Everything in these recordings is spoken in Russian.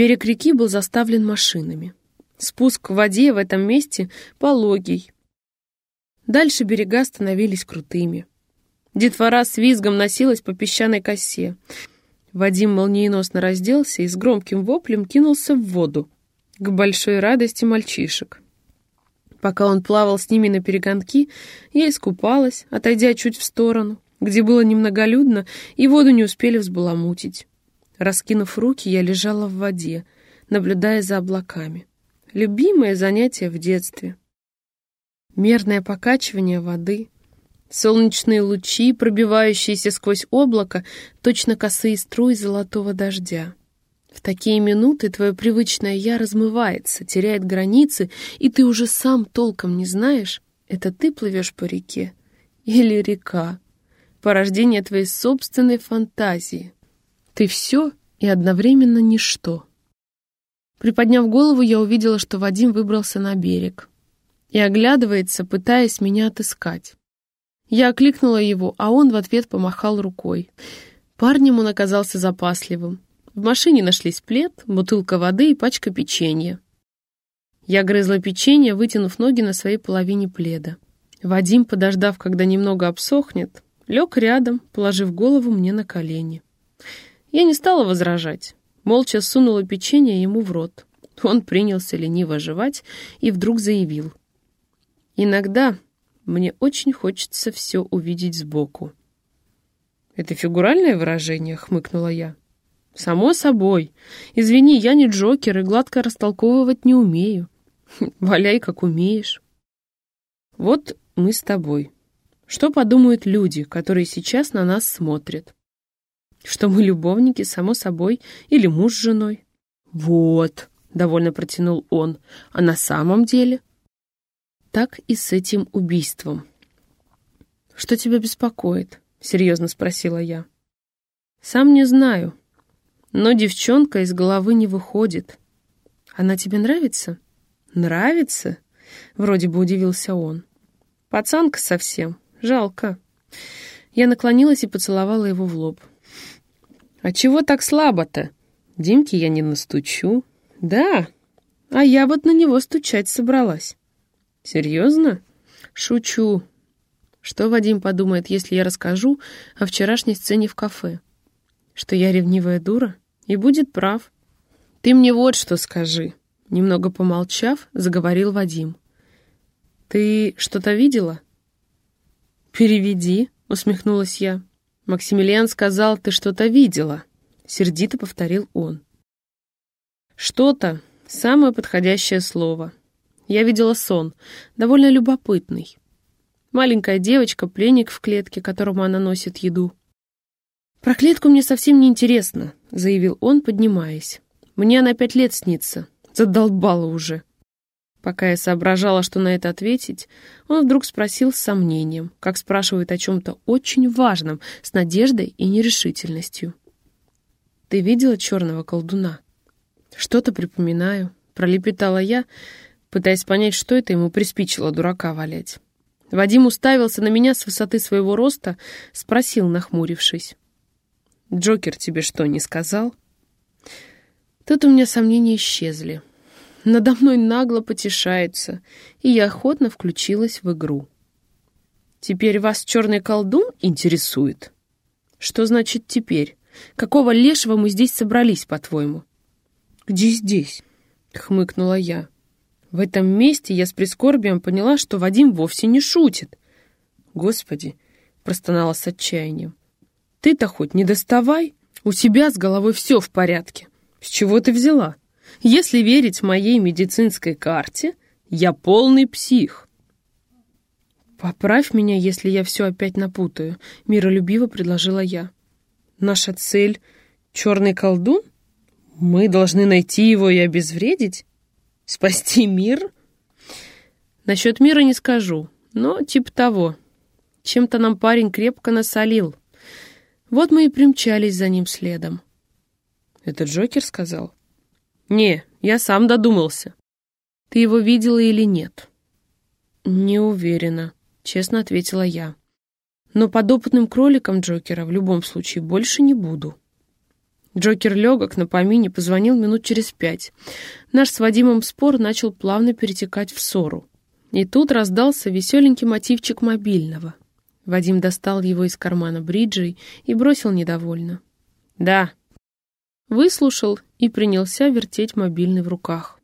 Берег реки был заставлен машинами. Спуск к воде в этом месте пологий. Дальше берега становились крутыми. Детвора с визгом носилась по песчаной косе. Вадим молниеносно разделся и с громким воплем кинулся в воду, к большой радости мальчишек. Пока он плавал с ними на перегонки, я искупалась, отойдя чуть в сторону, где было немноголюдно, и воду не успели взбаламутить. Раскинув руки, я лежала в воде, наблюдая за облаками. Любимое занятие в детстве. Мерное покачивание воды, солнечные лучи, пробивающиеся сквозь облако, точно косые струи золотого дождя. В такие минуты твое привычное «я» размывается, теряет границы, и ты уже сам толком не знаешь, это ты плывешь по реке или река, порождение твоей собственной фантазии. Ты все и одновременно ничто. Приподняв голову, я увидела, что Вадим выбрался на берег и оглядывается, пытаясь меня отыскать. Я окликнула его, а он в ответ помахал рукой. Парнем он оказался запасливым. В машине нашлись плед, бутылка воды и пачка печенья. Я грызла печенье, вытянув ноги на своей половине пледа. Вадим, подождав, когда немного обсохнет, лег рядом, положив голову мне на колени. Я не стала возражать. Молча сунула печенье ему в рот. Он принялся лениво жевать и вдруг заявил. «Иногда мне очень хочется все увидеть сбоку». «Это фигуральное выражение?» — хмыкнула я. «Само собой. Извини, я не Джокер и гладко растолковывать не умею. Валяй, как умеешь». «Вот мы с тобой. Что подумают люди, которые сейчас на нас смотрят?» Что мы любовники, само собой, или муж с женой. Вот, довольно протянул он. А на самом деле? Так и с этим убийством. Что тебя беспокоит? Серьезно спросила я. Сам не знаю. Но девчонка из головы не выходит. Она тебе нравится? Нравится? Вроде бы удивился он. Пацанка совсем. Жалко. Я наклонилась и поцеловала его в лоб. «А чего так слабо-то? Димке я не настучу». «Да, а я вот на него стучать собралась». «Серьезно?» «Шучу». Что Вадим подумает, если я расскажу о вчерашней сцене в кафе? Что я ревнивая дура? И будет прав. «Ты мне вот что скажи», — немного помолчав, заговорил Вадим. «Ты что-то видела?» «Переведи», — усмехнулась я. «Максимилиан сказал, ты что-то видела», — сердито повторил он. «Что-то — самое подходящее слово. Я видела сон, довольно любопытный. Маленькая девочка, пленник в клетке, которому она носит еду. «Про клетку мне совсем не интересно», — заявил он, поднимаясь. «Мне она пять лет снится. Задолбала уже». Пока я соображала, что на это ответить, он вдруг спросил с сомнением, как спрашивает о чем-то очень важном, с надеждой и нерешительностью. «Ты видела черного колдуна?» «Что-то припоминаю», — пролепетала я, пытаясь понять, что это ему приспичило дурака валять. Вадим уставился на меня с высоты своего роста, спросил, нахмурившись. «Джокер тебе что, не сказал?» Тут у меня сомнения исчезли надо мной нагло потешается, и я охотно включилась в игру. «Теперь вас черный колдун интересует?» «Что значит «теперь»? Какого лешего мы здесь собрались, по-твоему?» «Где здесь?» — хмыкнула я. В этом месте я с прискорбием поняла, что Вадим вовсе не шутит. «Господи!» — простонала с отчаянием. «Ты-то хоть не доставай! У тебя с головой все в порядке. С чего ты взяла?» Если верить моей медицинской карте, я полный псих. «Поправь меня, если я все опять напутаю», — миролюбиво предложила я. «Наша цель — черный колдун? Мы должны найти его и обезвредить? Спасти мир?» «Насчет мира не скажу, но типа того. Чем-то нам парень крепко насолил. Вот мы и примчались за ним следом». «Это Джокер сказал?» «Не, я сам додумался». «Ты его видела или нет?» «Не уверена», — честно ответила я. «Но подопытным кроликом Джокера в любом случае больше не буду». Джокер легок на помине позвонил минут через пять. Наш с Вадимом спор начал плавно перетекать в ссору. И тут раздался веселенький мотивчик мобильного. Вадим достал его из кармана бриджей и бросил недовольно. «Да». Выслушал и принялся вертеть мобильный в руках.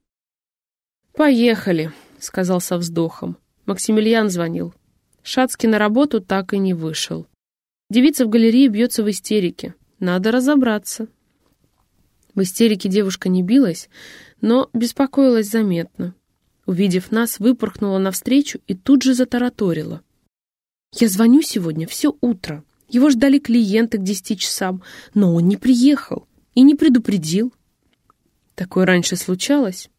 «Поехали», — сказал со вздохом. Максимилиан звонил. Шацкий на работу так и не вышел. Девица в галерее бьется в истерике. Надо разобраться. В истерике девушка не билась, но беспокоилась заметно. Увидев нас, выпорхнула навстречу и тут же затараторила. «Я звоню сегодня все утро. Его ждали клиенты к десяти часам, но он не приехал и не предупредил». Такое раньше случалось.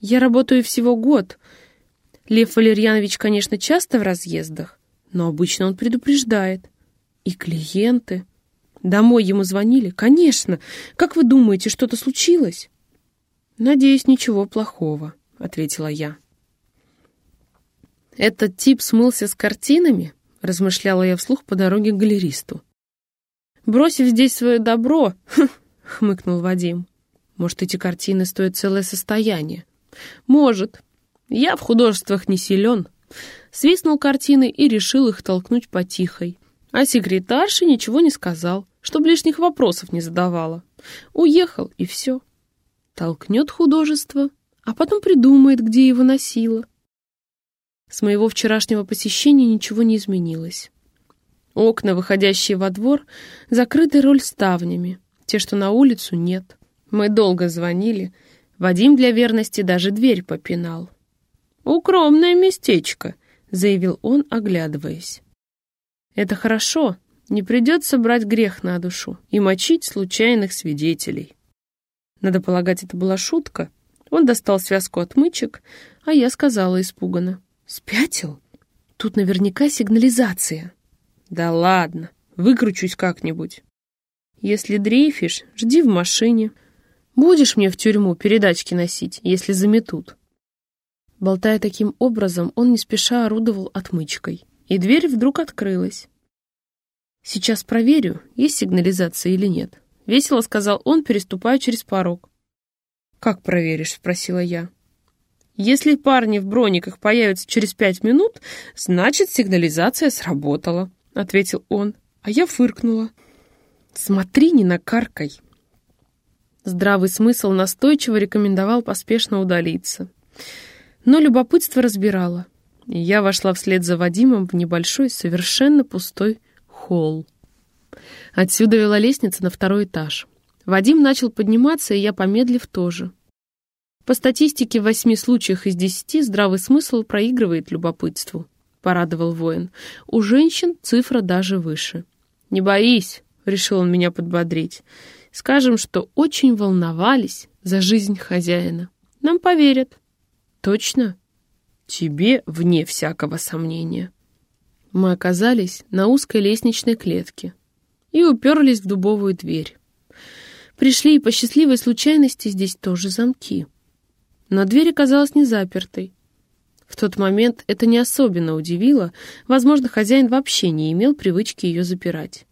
Я работаю всего год. Лев Валерьянович, конечно, часто в разъездах, но обычно он предупреждает. И клиенты... Домой ему звонили? Конечно. Как вы думаете, что-то случилось? Надеюсь, ничего плохого, ответила я. Этот тип смылся с картинами? Размышляла я вслух по дороге к галеристу. Бросив здесь свое добро, хмыкнул Вадим. Может, эти картины стоят целое состояние? Может. Я в художествах не силен. Свистнул картины и решил их толкнуть потихой. А секретарше ничего не сказал чтобы лишних вопросов не задавала. Уехал, и все. Толкнет художество, а потом придумает, где его носило. С моего вчерашнего посещения ничего не изменилось. Окна, выходящие во двор, закрыты роль ставнями. Те, что на улицу, нет. Мы долго звонили. Вадим для верности даже дверь попинал. «Укромное местечко», — заявил он, оглядываясь. «Это хорошо», не придется брать грех на душу и мочить случайных свидетелей. Надо полагать, это была шутка. Он достал связку отмычек, а я сказала испуганно. «Спятил? Тут наверняка сигнализация». «Да ладно, выкручусь как-нибудь». «Если дрейфишь, жди в машине. Будешь мне в тюрьму передачки носить, если заметут». Болтая таким образом, он не спеша орудовал отмычкой, и дверь вдруг открылась. «Сейчас проверю, есть сигнализация или нет», — весело сказал он, переступая через порог. «Как проверишь?» — спросила я. «Если парни в брониках появятся через пять минут, значит, сигнализация сработала», — ответил он, а я фыркнула. «Смотри, не накаркай». Здравый смысл настойчиво рекомендовал поспешно удалиться. Но любопытство разбирало, и я вошла вслед за Вадимом в небольшой, совершенно пустой холл. Отсюда вела лестница на второй этаж. Вадим начал подниматься, и я, помедлив, тоже. По статистике, в восьми случаях из десяти здравый смысл проигрывает любопытству, — порадовал воин. У женщин цифра даже выше. «Не боись», — решил он меня подбодрить. «Скажем, что очень волновались за жизнь хозяина. Нам поверят». «Точно?» «Тебе вне всякого сомнения». Мы оказались на узкой лестничной клетке и уперлись в дубовую дверь. Пришли и по счастливой случайности здесь тоже замки. Но дверь оказалась не запертой. В тот момент это не особенно удивило, возможно, хозяин вообще не имел привычки ее запирать.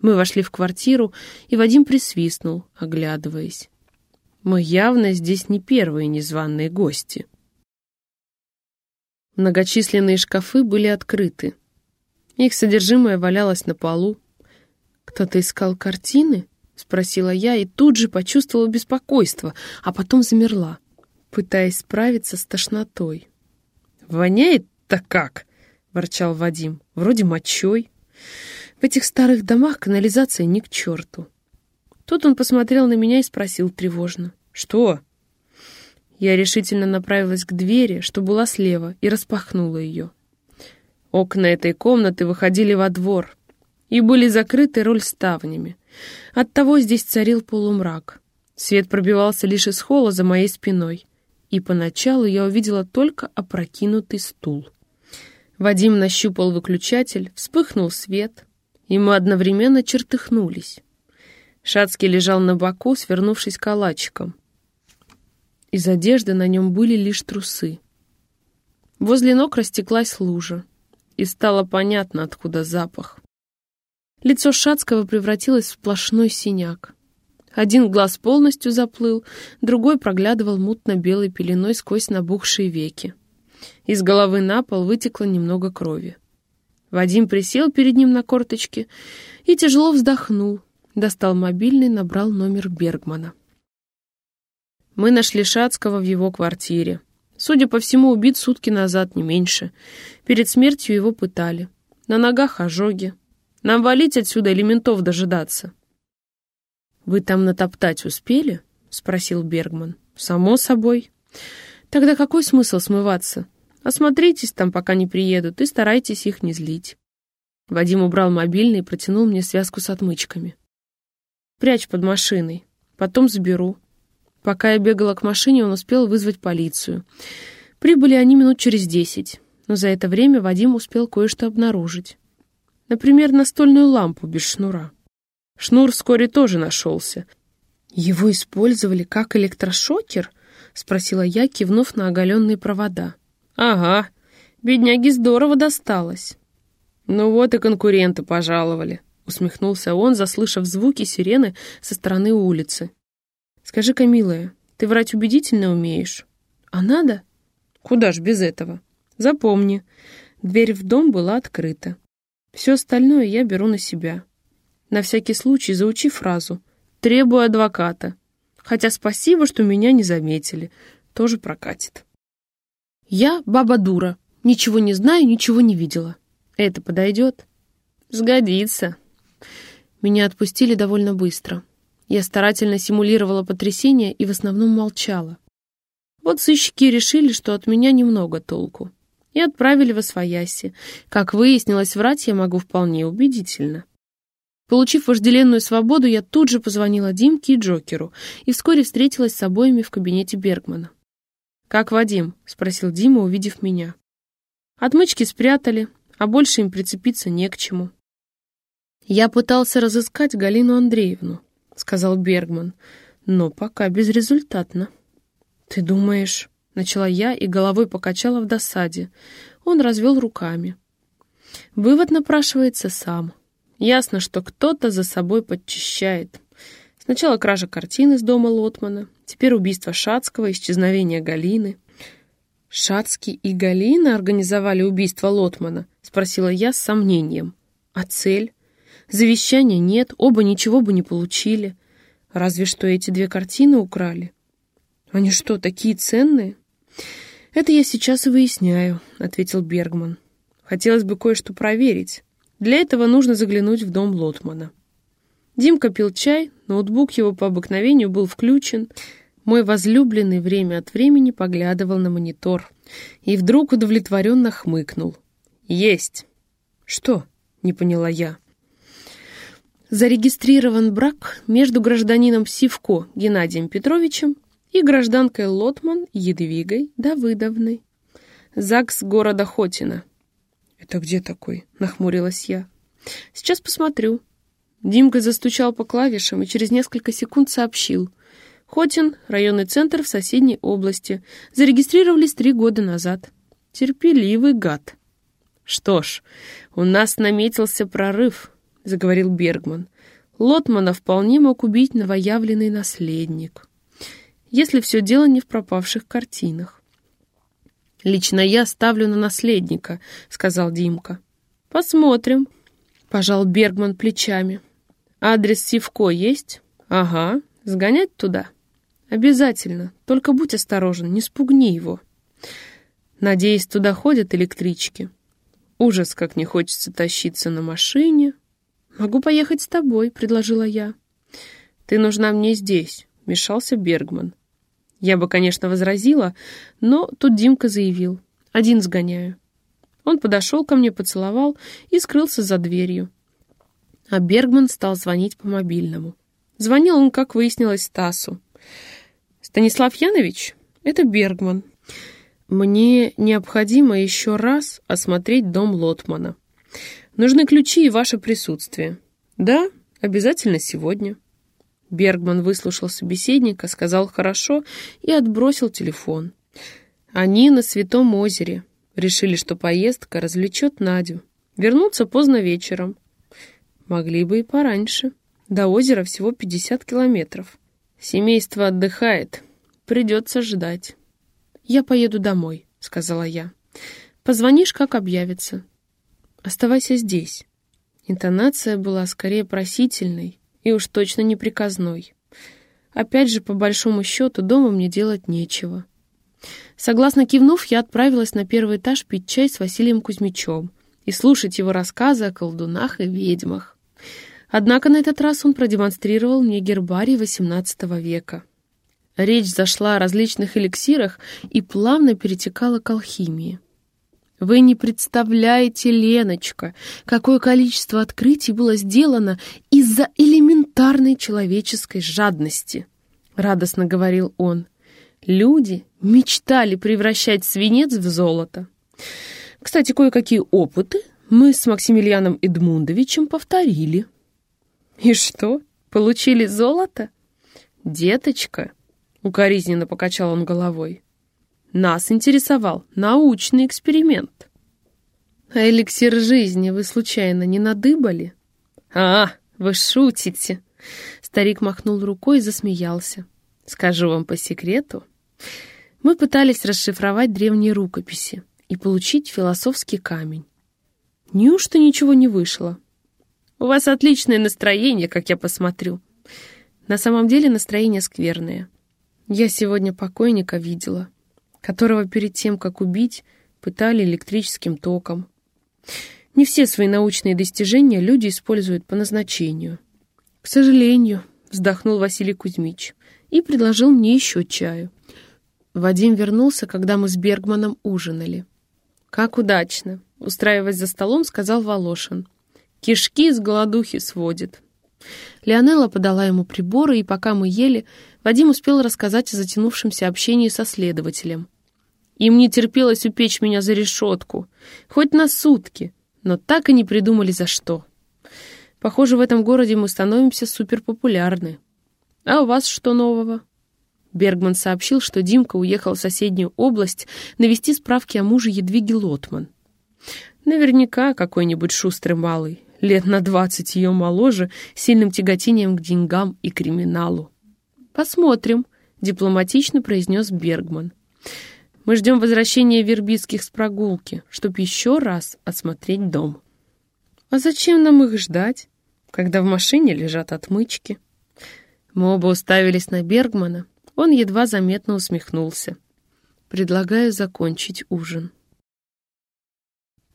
Мы вошли в квартиру, и Вадим присвистнул, оглядываясь. Мы явно здесь не первые незваные гости. Многочисленные шкафы были открыты. Их содержимое валялось на полу. «Кто-то искал картины?» — спросила я и тут же почувствовала беспокойство, а потом замерла, пытаясь справиться с тошнотой. «Воняет-то как?» — ворчал Вадим. «Вроде мочой. В этих старых домах канализация ни к черту». Тут он посмотрел на меня и спросил тревожно. «Что?» Я решительно направилась к двери, что была слева, и распахнула ее. Окна этой комнаты выходили во двор и были закрыты роль ставнями. Оттого здесь царил полумрак. Свет пробивался лишь из холла за моей спиной, и поначалу я увидела только опрокинутый стул. Вадим нащупал выключатель, вспыхнул свет, и мы одновременно чертыхнулись. Шацкий лежал на боку, свернувшись калачиком. Из одежды на нем были лишь трусы. Возле ног растеклась лужа и стало понятно, откуда запах. Лицо Шацкого превратилось в сплошной синяк. Один глаз полностью заплыл, другой проглядывал мутно-белой пеленой сквозь набухшие веки. Из головы на пол вытекло немного крови. Вадим присел перед ним на корточки и тяжело вздохнул, достал мобильный, набрал номер Бергмана. Мы нашли Шацкого в его квартире. Судя по всему, убит сутки назад, не меньше. Перед смертью его пытали. На ногах ожоги. Нам валить отсюда или ментов дожидаться? «Вы там натоптать успели?» — спросил Бергман. «Само собой». «Тогда какой смысл смываться? Осмотритесь там, пока не приедут, и старайтесь их не злить». Вадим убрал мобильный и протянул мне связку с отмычками. «Прячь под машиной. Потом заберу. Пока я бегала к машине, он успел вызвать полицию. Прибыли они минут через десять, но за это время Вадим успел кое-что обнаружить. Например, настольную лампу без шнура. Шнур вскоре тоже нашелся. «Его использовали как электрошокер?» — спросила я, кивнув на оголенные провода. «Ага, бедняге здорово досталось». «Ну вот и конкуренты пожаловали», — усмехнулся он, заслышав звуки сирены со стороны улицы. Скажи-ка, милая, ты врать убедительно умеешь? А надо? Куда ж без этого? Запомни, дверь в дом была открыта. Все остальное я беру на себя. На всякий случай заучи фразу «Требую адвоката». Хотя спасибо, что меня не заметили. Тоже прокатит. Я баба дура. Ничего не знаю, ничего не видела. Это подойдет? Сгодится. Меня отпустили довольно быстро. Я старательно симулировала потрясение и в основном молчала. Вот сыщики решили, что от меня немного толку. И отправили во свояси. Как выяснилось, врать я могу вполне убедительно. Получив вожделенную свободу, я тут же позвонила Димке и Джокеру и вскоре встретилась с обоими в кабинете Бергмана. «Как Вадим?» — спросил Дима, увидев меня. Отмычки спрятали, а больше им прицепиться не к чему. Я пытался разыскать Галину Андреевну, сказал Бергман, но пока безрезультатно. Ты думаешь, начала я и головой покачала в досаде. Он развел руками. Вывод напрашивается сам. Ясно, что кто-то за собой подчищает. Сначала кража картины из дома Лотмана, теперь убийство Шацкого, исчезновение Галины. «Шацкий и Галина организовали убийство Лотмана?» — спросила я с сомнением. «А цель?» Завещания нет, оба ничего бы не получили. Разве что эти две картины украли. Они что, такие ценные? Это я сейчас и выясняю, ответил Бергман. Хотелось бы кое-что проверить. Для этого нужно заглянуть в дом Лотмана. Димка пил чай, ноутбук его по обыкновению был включен. Мой возлюбленный время от времени поглядывал на монитор и вдруг удовлетворенно хмыкнул. «Есть!» «Что?» — не поняла я. Зарегистрирован брак между гражданином Сивко Геннадием Петровичем и гражданкой Лотман Едвигой Давыдовной. ЗАГС города Хотина. «Это где такой?» — нахмурилась я. «Сейчас посмотрю». Димка застучал по клавишам и через несколько секунд сообщил. Хотин, районный центр в соседней области. Зарегистрировались три года назад. Терпеливый гад. Что ж, у нас наметился прорыв заговорил Бергман. Лотмана вполне мог убить новоявленный наследник. Если все дело не в пропавших картинах. «Лично я ставлю на наследника», — сказал Димка. «Посмотрим», — пожал Бергман плечами. «Адрес Сивко есть?» «Ага. Сгонять туда?» «Обязательно. Только будь осторожен, не спугни его». «Надеюсь, туда ходят электрички?» Ужас, как не хочется тащиться на машине, «Могу поехать с тобой», — предложила я. «Ты нужна мне здесь», — вмешался Бергман. Я бы, конечно, возразила, но тут Димка заявил. «Один сгоняю». Он подошел ко мне, поцеловал и скрылся за дверью. А Бергман стал звонить по мобильному. Звонил он, как выяснилось, Стасу. «Станислав Янович, это Бергман. Мне необходимо еще раз осмотреть дом Лотмана. Нужны ключи и ваше присутствие. Да, обязательно сегодня. Бергман выслушал собеседника, сказал «хорошо» и отбросил телефон. Они на Святом озере. Решили, что поездка развлечет Надю. Вернуться поздно вечером. Могли бы и пораньше. До озера всего 50 километров. Семейство отдыхает. Придется ждать. «Я поеду домой», — сказала я. «Позвонишь, как объявится. Оставайся здесь». Интонация была скорее просительной и уж точно не приказной. Опять же, по большому счету, дома мне делать нечего. Согласно кивнув, я отправилась на первый этаж пить чай с Василием Кузьмичем и слушать его рассказы о колдунах и ведьмах. Однако на этот раз он продемонстрировал мне гербарий XVIII века. Речь зашла о различных эликсирах и плавно перетекала к алхимии. Вы не представляете, Леночка, какое количество открытий было сделано из-за элементарной человеческой жадности, радостно говорил он. Люди мечтали превращать свинец в золото. Кстати, кое-какие опыты мы с Максимилианом Эдмундовичем повторили. И что, получили золото? Деточка, укоризненно покачал он головой. Нас интересовал научный эксперимент. А эликсир жизни вы случайно не надыбали? А, вы шутите. Старик махнул рукой и засмеялся. Скажу вам по секрету. Мы пытались расшифровать древние рукописи и получить философский камень. Неужто ничего не вышло? У вас отличное настроение, как я посмотрю. На самом деле настроение скверное. Я сегодня покойника видела которого перед тем, как убить, пытали электрическим током. Не все свои научные достижения люди используют по назначению. К сожалению, вздохнул Василий Кузьмич и предложил мне еще чаю. Вадим вернулся, когда мы с Бергманом ужинали. «Как удачно!» — устраиваясь за столом, сказал Волошин. «Кишки с голодухи сводит». Леонелла подала ему приборы, и пока мы ели, Вадим успел рассказать о затянувшемся общении со следователем. Им не терпелось упечь меня за решетку, хоть на сутки, но так и не придумали за что. Похоже, в этом городе мы становимся суперпопулярны. А у вас что нового? Бергман сообщил, что Димка уехал в соседнюю область навести справки о муже Едвиги Лотман. Наверняка какой-нибудь шустрый малый, лет на двадцать ее моложе, сильным тяготением к деньгам и криминалу. «Посмотрим», — дипломатично произнес Бергман. «Мы ждем возвращения Вербицких с прогулки, чтобы еще раз осмотреть дом». «А зачем нам их ждать, когда в машине лежат отмычки?» Мы оба уставились на Бергмана. Он едва заметно усмехнулся. «Предлагаю закончить ужин».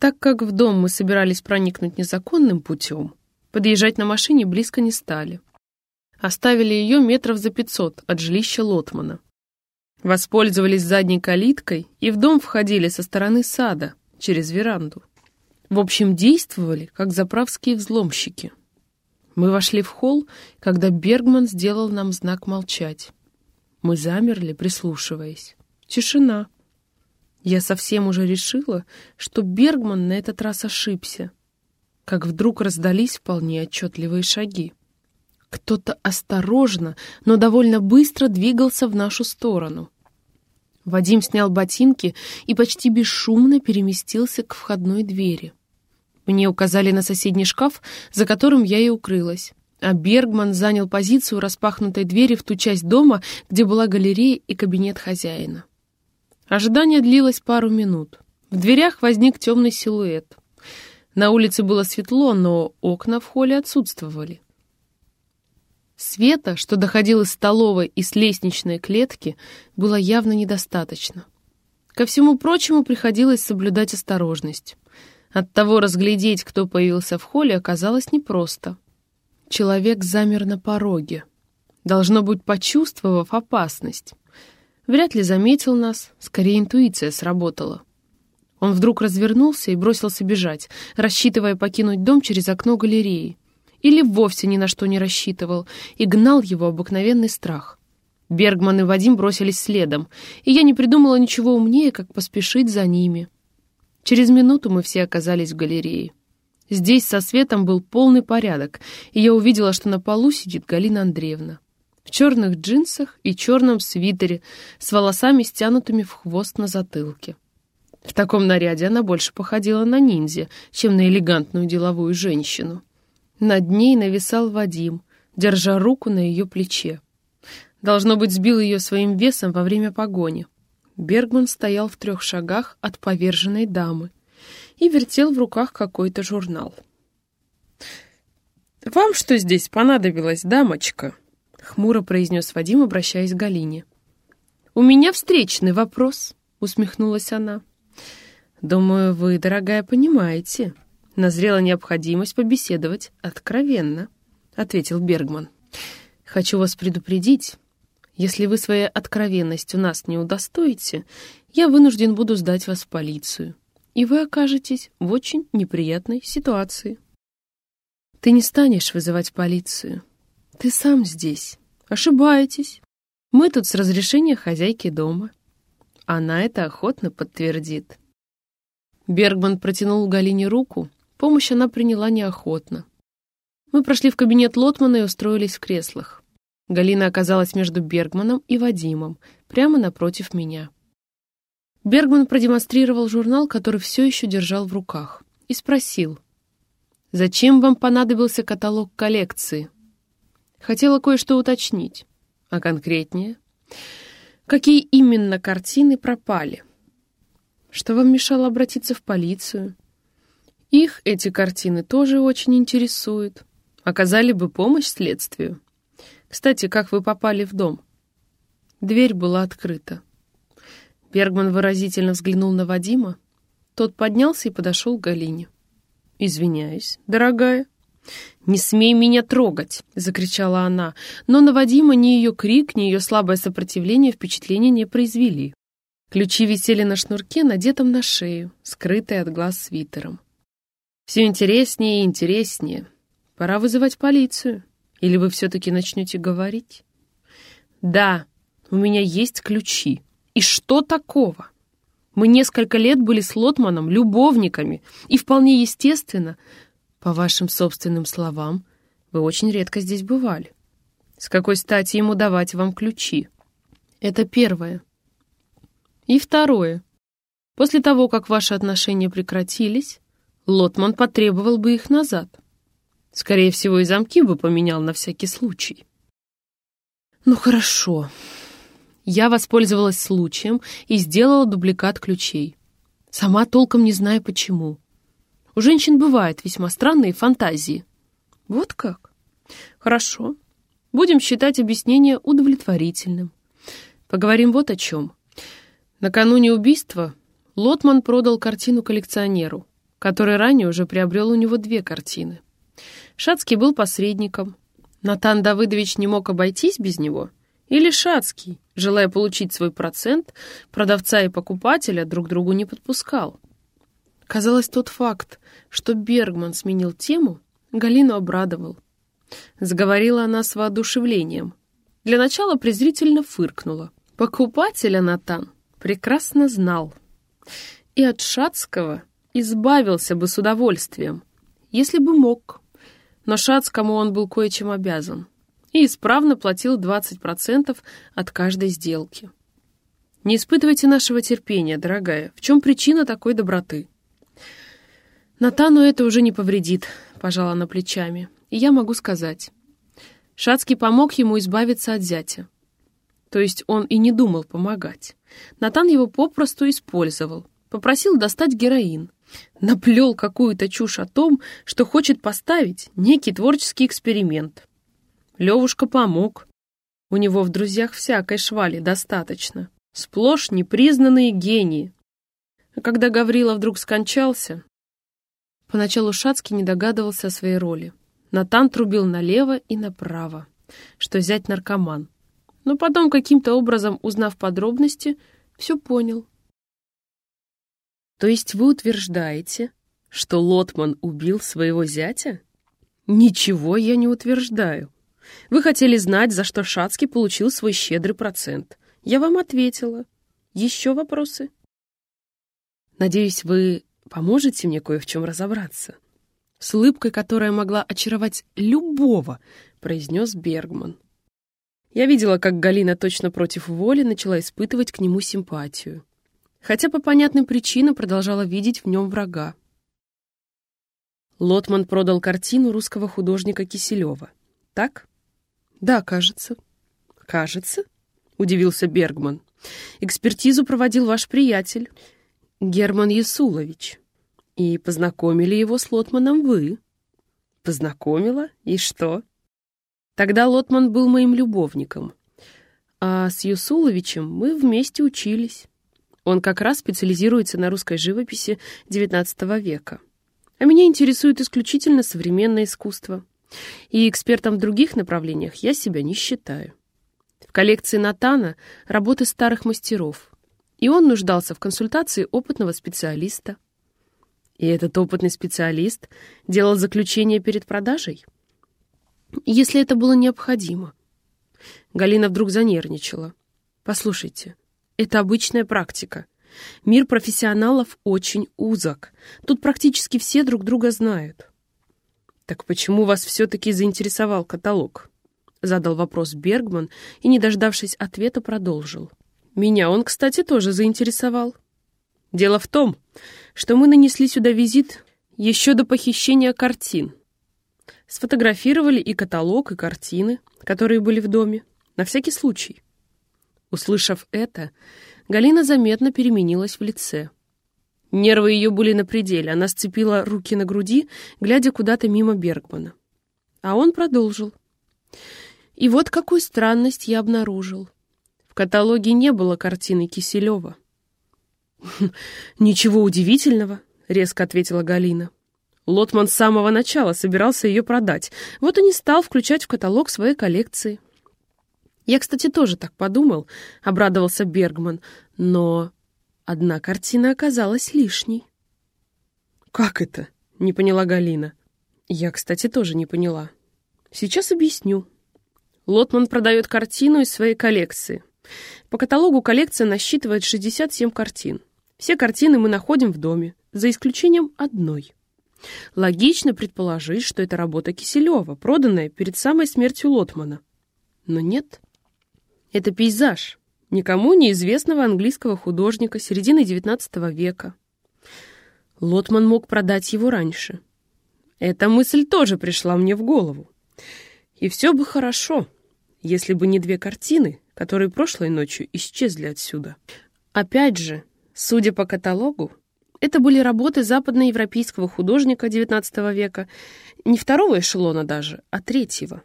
Так как в дом мы собирались проникнуть незаконным путем, подъезжать на машине близко не стали. Оставили ее метров за пятьсот от жилища Лотмана. Воспользовались задней калиткой и в дом входили со стороны сада, через веранду. В общем, действовали, как заправские взломщики. Мы вошли в холл, когда Бергман сделал нам знак молчать. Мы замерли, прислушиваясь. Тишина. Я совсем уже решила, что Бергман на этот раз ошибся. Как вдруг раздались вполне отчетливые шаги. Кто-то осторожно, но довольно быстро двигался в нашу сторону. Вадим снял ботинки и почти бесшумно переместился к входной двери. Мне указали на соседний шкаф, за которым я и укрылась. А Бергман занял позицию распахнутой двери в ту часть дома, где была галерея и кабинет хозяина. Ожидание длилось пару минут. В дверях возник темный силуэт. На улице было светло, но окна в холле отсутствовали. Света, что доходил из столовой и с лестничной клетки, было явно недостаточно. Ко всему прочему приходилось соблюдать осторожность. Оттого разглядеть, кто появился в холле, оказалось непросто. Человек замер на пороге, должно быть, почувствовав опасность. Вряд ли заметил нас, скорее интуиция сработала. Он вдруг развернулся и бросился бежать, рассчитывая покинуть дом через окно галереи. Или вовсе ни на что не рассчитывал, и гнал его обыкновенный страх. Бергман и Вадим бросились следом, и я не придумала ничего умнее, как поспешить за ними. Через минуту мы все оказались в галерее. Здесь со светом был полный порядок, и я увидела, что на полу сидит Галина Андреевна в черных джинсах и черном свитере с волосами, стянутыми в хвост на затылке. В таком наряде она больше походила на ниндзя, чем на элегантную деловую женщину. Над ней нависал Вадим, держа руку на ее плече. Должно быть, сбил ее своим весом во время погони. Бергман стоял в трех шагах от поверженной дамы и вертел в руках какой-то журнал. «Вам что здесь понадобилось, дамочка?» — хмуро произнес Вадим, обращаясь к Галине. «У меня встречный вопрос», — усмехнулась она. «Думаю, вы, дорогая, понимаете. Назрела необходимость побеседовать откровенно», — ответил Бергман. «Хочу вас предупредить. Если вы своей откровенностью нас не удостоите, я вынужден буду сдать вас в полицию, и вы окажетесь в очень неприятной ситуации». Ты не станешь вызывать полицию. Ты сам здесь. Ошибаетесь. Мы тут с разрешения хозяйки дома. Она это охотно подтвердит. Бергман протянул Галине руку. Помощь она приняла неохотно. Мы прошли в кабинет Лотмана и устроились в креслах. Галина оказалась между Бергманом и Вадимом, прямо напротив меня. Бергман продемонстрировал журнал, который все еще держал в руках, и спросил, Зачем вам понадобился каталог коллекции? Хотела кое-что уточнить. А конкретнее? Какие именно картины пропали? Что вам мешало обратиться в полицию? Их эти картины тоже очень интересуют. Оказали бы помощь следствию. Кстати, как вы попали в дом? Дверь была открыта. Бергман выразительно взглянул на Вадима. Тот поднялся и подошел к Галине. «Извиняюсь, дорогая». «Не смей меня трогать!» — закричала она, но на Вадима ни ее крик, ни ее слабое сопротивление впечатления не произвели. Ключи висели на шнурке, надетом на шею, скрытой от глаз свитером. «Все интереснее и интереснее. Пора вызывать полицию. Или вы все-таки начнете говорить?» «Да, у меня есть ключи. И что такого?» Мы несколько лет были с Лотманом любовниками, и вполне естественно, по вашим собственным словам, вы очень редко здесь бывали. С какой стати ему давать вам ключи? Это первое. И второе. После того, как ваши отношения прекратились, Лотман потребовал бы их назад. Скорее всего, и замки бы поменял на всякий случай. Ну хорошо, я воспользовалась случаем и сделала дубликат ключей. Сама толком не знаю почему. У женщин бывают весьма странные фантазии. Вот как? Хорошо. Будем считать объяснение удовлетворительным. Поговорим вот о чем. Накануне убийства Лотман продал картину коллекционеру, который ранее уже приобрел у него две картины. Шацкий был посредником. Натан Давыдович не мог обойтись без него — или Шацкий, желая получить свой процент, продавца и покупателя друг другу не подпускал. Казалось, тот факт, что Бергман сменил тему, Галину обрадовал. Заговорила она с воодушевлением. Для начала презрительно фыркнула. Покупателя Натан прекрасно знал. И от Шацкого избавился бы с удовольствием, если бы мог. Но Шацкому он был кое-чем обязан и исправно платил 20% от каждой сделки. Не испытывайте нашего терпения, дорогая. В чем причина такой доброты? Натану это уже не повредит, пожала она плечами. И я могу сказать. Шацкий помог ему избавиться от зятя. То есть он и не думал помогать. Натан его попросту использовал. Попросил достать героин. Наплел какую-то чушь о том, что хочет поставить некий творческий эксперимент. Левушка помог. У него в друзьях всякой швали достаточно. Сплошь непризнанные гении. А когда Гаврила вдруг скончался... Поначалу Шацкий не догадывался о своей роли. Натан трубил налево и направо, что взять наркоман. Но потом, каким-то образом, узнав подробности, все понял. То есть вы утверждаете, что Лотман убил своего зятя? Ничего я не утверждаю. Вы хотели знать, за что Шацкий получил свой щедрый процент. Я вам ответила. Еще вопросы? Надеюсь, вы поможете мне кое в чем разобраться. С улыбкой, которая могла очаровать любого, произнес Бергман. Я видела, как Галина точно против воли начала испытывать к нему симпатию. Хотя по понятным причинам продолжала видеть в нем врага. Лотман продал картину русского художника Киселева. Так? Да, кажется. Кажется? Удивился Бергман. Экспертизу проводил ваш приятель, Герман Ясулович. И познакомили его с Лотманом вы. Познакомила? И что? Тогда Лотман был моим любовником. А с Юсуловичем мы вместе учились. Он как раз специализируется на русской живописи XIX века. А меня интересует исключительно современное искусство. И экспертом в других направлениях я себя не считаю. В коллекции Натана работы старых мастеров. И он нуждался в консультации опытного специалиста. И этот опытный специалист делал заключение перед продажей? Если это было необходимо. Галина вдруг занервничала. Послушайте, это обычная практика. Мир профессионалов очень узок. Тут практически все друг друга знают. Так почему вас все-таки заинтересовал каталог? Задал вопрос Бергман и, не дождавшись ответа, продолжил. Меня он, кстати, тоже заинтересовал. Дело в том, что мы нанесли сюда визит еще до похищения картин. Сфотографировали и каталог, и картины, которые были в доме, на всякий случай. Услышав это, Галина заметно переменилась в лице. Нервы ее были на пределе, она сцепила руки на груди, глядя куда-то мимо Бергмана. А он продолжил. И вот какую странность я обнаружил. В каталоге не было картины Киселева. «Ничего удивительного», — резко ответила Галина. Лотман с самого начала собирался ее продать, вот и не стал включать в каталог своей коллекции. Я, кстати, тоже так подумал, — обрадовался Бергман, но одна картина оказалась лишней. «Как это?» — не поняла Галина. Я, кстати, тоже не поняла. Сейчас объясню. Лотман продает картину из своей коллекции. По каталогу коллекция насчитывает 67 картин. Все картины мы находим в доме, за исключением одной. Логично предположить, что это работа Киселева, проданная перед самой смертью Лотмана. Но нет. Это пейзаж никому неизвестного английского художника середины XIX века. Лотман мог продать его раньше. Эта мысль тоже пришла мне в голову. И все бы хорошо, если бы не две картины, которые прошлой ночью исчезли отсюда. Опять же, судя по каталогу, это были работы западноевропейского художника XIX века, не второго эшелона даже, а третьего.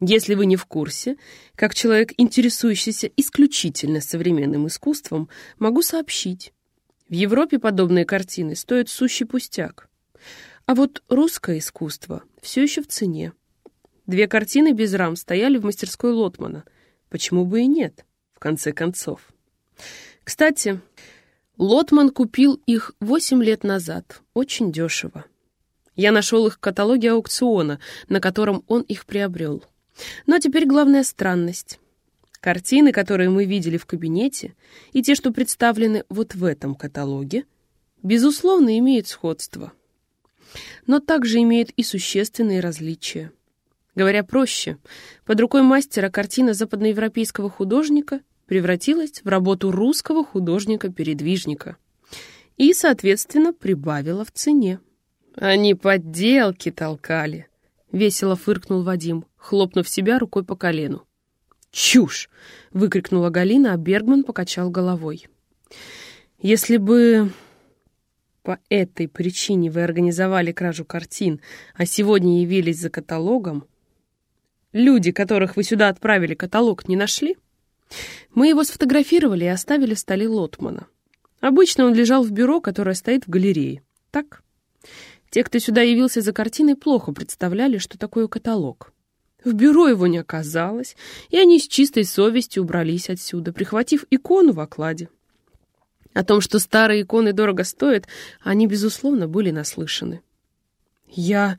Если вы не в курсе, как человек, интересующийся исключительно современным искусством, могу сообщить. В Европе подобные картины стоят сущий пустяк. А вот русское искусство все еще в цене. Две картины без рам стояли в мастерской Лотмана. Почему бы и нет, в конце концов? Кстати, Лотман купил их восемь лет назад, очень дешево. Я нашел их в каталоге аукциона, на котором он их приобрел. Но теперь главная странность. Картины, которые мы видели в кабинете, и те, что представлены вот в этом каталоге, безусловно, имеют сходство. Но также имеют и существенные различия. Говоря проще, под рукой мастера картина западноевропейского художника превратилась в работу русского художника-передвижника и, соответственно, прибавила в цене. Они подделки толкали, — весело фыркнул Вадим, хлопнув себя рукой по колену. «Чушь!» — выкрикнула Галина, а Бергман покачал головой. «Если бы по этой причине вы организовали кражу картин, а сегодня явились за каталогом, люди, которых вы сюда отправили, каталог не нашли? Мы его сфотографировали и оставили в столе Лотмана. Обычно он лежал в бюро, которое стоит в галерее. Так?» Те, кто сюда явился за картиной, плохо представляли, что такое каталог. В бюро его не оказалось, и они с чистой совестью убрались отсюда, прихватив икону в окладе. О том, что старые иконы дорого стоят, они, безусловно, были наслышаны. «Я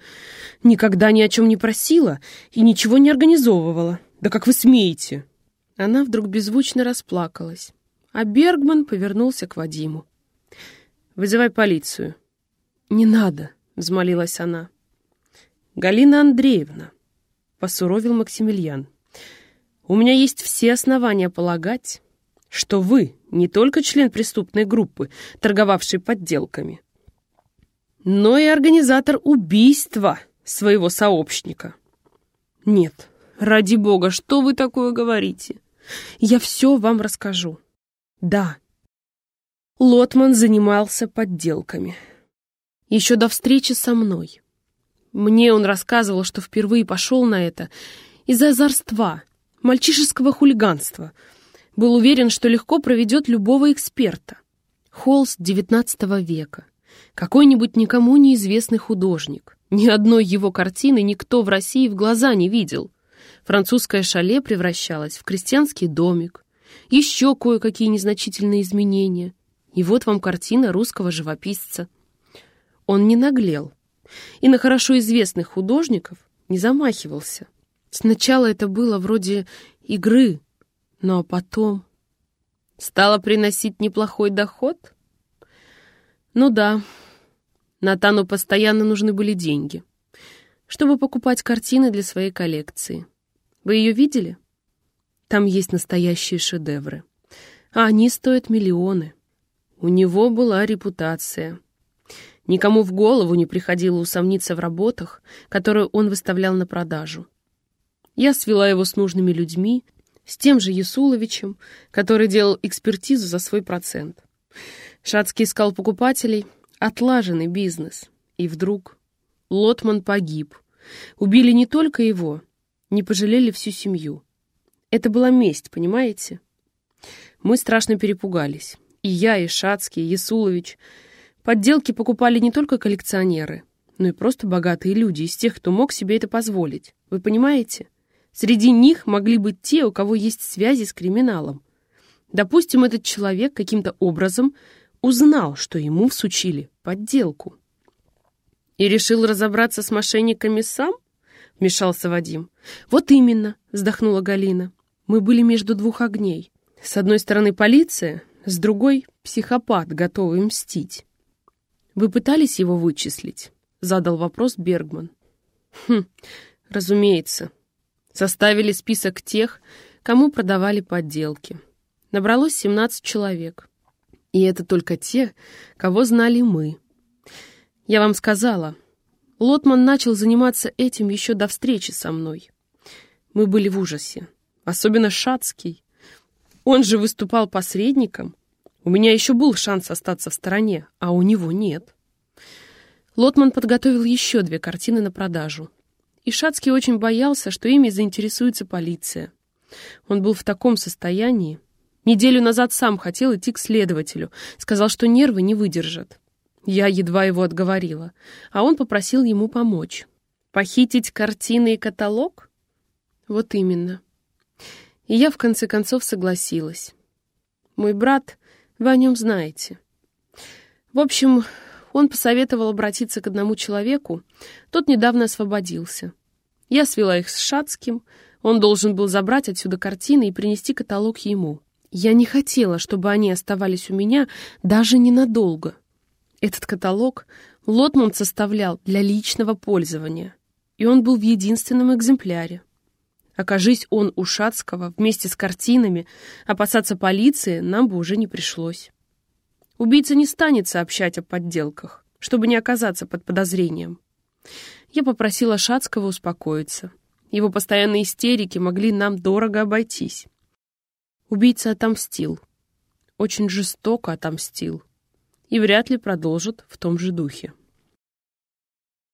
никогда ни о чем не просила и ничего не организовывала. Да как вы смеете?» Она вдруг беззвучно расплакалась, а Бергман повернулся к Вадиму. «Вызывай полицию». «Не надо», взмолилась она. «Галина Андреевна», — посуровил Максимилиан, «у меня есть все основания полагать, что вы не только член преступной группы, торговавшей подделками, но и организатор убийства своего сообщника». «Нет, Ради бога, что вы такое говорите? Я все вам расскажу. Да. Лотман занимался подделками. Еще до встречи со мной. Мне он рассказывал, что впервые пошел на это из-за озорства, мальчишеского хулиганства. Был уверен, что легко проведет любого эксперта. Холст XIX века. Какой-нибудь никому неизвестный художник. Ни одной его картины никто в России в глаза не видел. Французское шале превращалось в крестьянский домик. Еще кое-какие незначительные изменения. И вот вам картина русского живописца. Он не наглел. И на хорошо известных художников не замахивался. Сначала это было вроде игры, но потом... Стало приносить неплохой доход? Ну да, Натану постоянно нужны были деньги, чтобы покупать картины для своей коллекции. Вы ее видели? Там есть настоящие шедевры. А они стоят миллионы. У него была репутация. Никому в голову не приходило усомниться в работах, которые он выставлял на продажу. Я свела его с нужными людьми, с тем же Ясуловичем, который делал экспертизу за свой процент. Шацкий искал покупателей — Отлаженный бизнес. И вдруг Лотман погиб. Убили не только его, не пожалели всю семью. Это была месть, понимаете? Мы страшно перепугались. И я, и Шацкий, и Ясулович. Подделки покупали не только коллекционеры, но и просто богатые люди из тех, кто мог себе это позволить. Вы понимаете? Среди них могли быть те, у кого есть связи с криминалом. Допустим, этот человек каким-то образом узнал, что ему всучили подделку. «И решил разобраться с мошенниками сам?» — вмешался Вадим. «Вот именно», — вздохнула Галина. «Мы были между двух огней. С одной стороны полиция, с другой — психопат, готовый мстить». «Вы пытались его вычислить?» — задал вопрос Бергман. «Хм, разумеется. Составили список тех, кому продавали подделки. Набралось 17 человек. И это только те, кого знали мы. Я вам сказала, Лотман начал заниматься этим еще до встречи со мной. Мы были в ужасе. Особенно Шацкий. Он же выступал посредником. У меня еще был шанс остаться в стороне, а у него нет. Лотман подготовил еще две картины на продажу. И Шацкий очень боялся, что ими заинтересуется полиция. Он был в таком состоянии, Неделю назад сам хотел идти к следователю. Сказал, что нервы не выдержат. Я едва его отговорила. А он попросил ему помочь. Похитить картины и каталог? Вот именно. И я в конце концов согласилась. Мой брат, вы о нем знаете. В общем, он посоветовал обратиться к одному человеку. Тот недавно освободился. Я свела их с Шацким. Он должен был забрать отсюда картины и принести каталог ему. Я не хотела, чтобы они оставались у меня даже ненадолго. Этот каталог Лотман составлял для личного пользования, и он был в единственном экземпляре. Окажись он у Шацкого вместе с картинами, опасаться полиции нам бы уже не пришлось. Убийца не станет сообщать о подделках, чтобы не оказаться под подозрением. Я попросила Шацкого успокоиться. Его постоянные истерики могли нам дорого обойтись. Убийца отомстил. Очень жестоко отомстил. И вряд ли продолжит в том же духе.